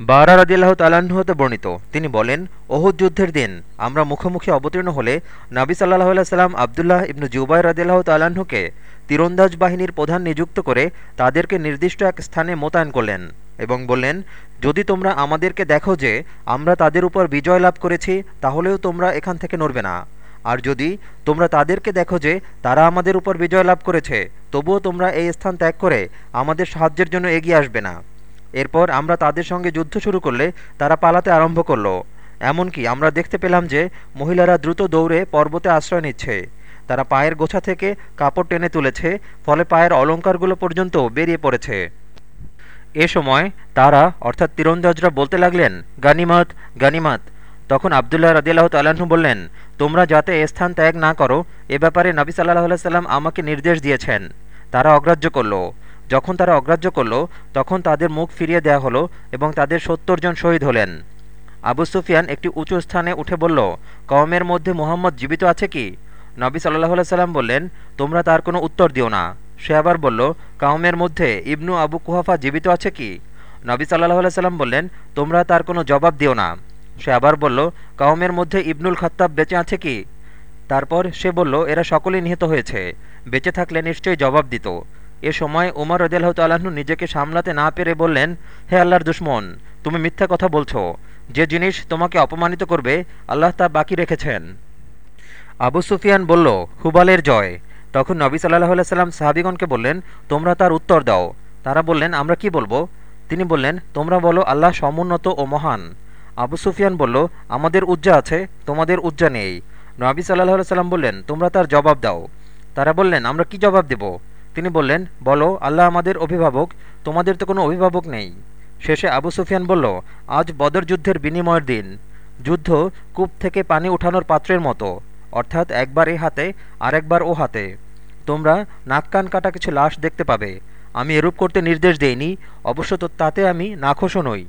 বারা রদিল্লাহ তাল্লাহ্ন হতে বর্ণিত। তিনি বলেন, ওহুদ যুদ্ধের দিন, আমরা মুখোমুখি অবতীর্ণ হলে নাবি সাল্লাহ সাল্লাম আবদুল্লাহ ইবনু জুবাই রদিল্লাহ তাল্লাহ্নকে তীরন্দাজ বাহিনীর প্রধান নিযুক্ত করে তাদেরকে নির্দিষ্ট এক স্থানে মোতায়েন করলেন এবং বললেন, যদি তোমরা আমাদেরকে দেখো যে আমরা তাদের উপর বিজয় লাভ করেছি, তাহলেও তোমরা এখান থেকে নড়বে না। আর যদি তোমরা তাদেরকে দেখো যে তারা আমাদের উপর বিজয় লাভ করেছে, তবুও তোমরা এই স্থান ত্যাগ করে আমাদের সাহায্যের জন্য এগিয়ে আসবে না। এরপর আমরা তাদের সঙ্গে যুদ্ধ শুরু করলে তারা পালাতে আরম্ভ করল। এমনকি আমরা দেখতে পেলাম যে মহিলারা দ্রুত দৌড়ে পর্বতে আশ্রয় নিচ্ছে। তারা পায়ের গোছা থেকে কাপড় টেনে তুলেছে, ফলে পায়ের অলঙ্কারগুলো পর্যন্ত বেরিয়ে পড়েছে। এ সময় তারা, অর্থাৎ তীরন্দাজরা বলতে লাগলেন, গানিমাত গানিমাত। তখন আবদুল্লাহ রদিয়াল্লাহ তাল্লাহ্ন বললেন, তোমরা যাতে স্থান ত্যাগ না করো, এ ব্যাপারে নবী সাল্লাহ সাল্লাম আমাকে নির্দেশ দিয়েছেন। তারা অগ্রাহ্য করল যখন তারা অগ্রাহ্য করল, তখন তাদের মুখ ফিরিয়ে দেয়া হলো এবং তাদের সত্তর জন শহীদ হলেন। আবু সুফিয়ান একটি উঁচু স্থানে উঠে বলল, কওমের মধ্যে মোহাম্মদ জীবিত আছে কি? নবী সাল্লাহ সাল্লাম বললেন, তোমরা তার কোনো উত্তর দিও না। সে আবার বলল কাউমের মধ্যে ইবনু আবু কুহাফা জীবিত আছে কি? নবী সাল্লাহ সাল্লাম বললেন, তোমরা তার কোনো জবাব দিও না। সে আবার বলল কাউমের মধ্যে ইবনুল খত্তাব বেঁচে আছে কি? তারপর সে বলল, এরা সকলেই নিহত হয়েছে। বেঁচে থাকলে নিশ্চয়ই জবাব দিত। এ সময় উমর রদিয়াল্লাহ তাল্লাহ্ন নিজেকে সামলাতে না পেরে বললেন, হে আল্লাহর দুশ্মন, তুমি মিথ্যা কথা বলছো। যে জিনিস তোমাকে অপমানিত করবে, আল্লাহ তা বাকি রেখেছেন। আবু সুফিয়ান বলল, হুবালের জয়। তখন নবী সাল্লাহ সাল্লাম সাহাবিগণকে বললেন, তোমরা তার উত্তর দাও। তারা বললেন, আমরা কি বলব? তিনি বললেন, তোমরা বলো, আল্লাহ সমুন্নত ও মহান। আবু সুফিয়ান বলল, আমাদের উজ্জা আছে, তোমাদের উজ্জা নেই। নবী সাল্লাহ সাল্লাম বললেন, তোমরা তার জবাব দাও। তারা বললেন, আমরা কি জবাব দেব? তিনি বললেন, বলো, আল্লাহ আমাদের অভিভাবক, তোমাদের তো কোনো অভিভাবক নেই। শেষে আবু সুফিয়ান বলল, আজ বদর যুদ্ধের বিনিময়ের দিন। যুদ্ধ কূপ থেকে পানি উঠানোর পাত্রের মতো, অর্থাৎ একবার এ হাতে, আরেকবার ও হাতে। তোমরা নাক কান কাটা কিছু লাশ দেখতে পাবে। আমি এরূপ করতে নির্দেশ দেইনি, অবশ্য তো তাতে আমি নাখোশও নই।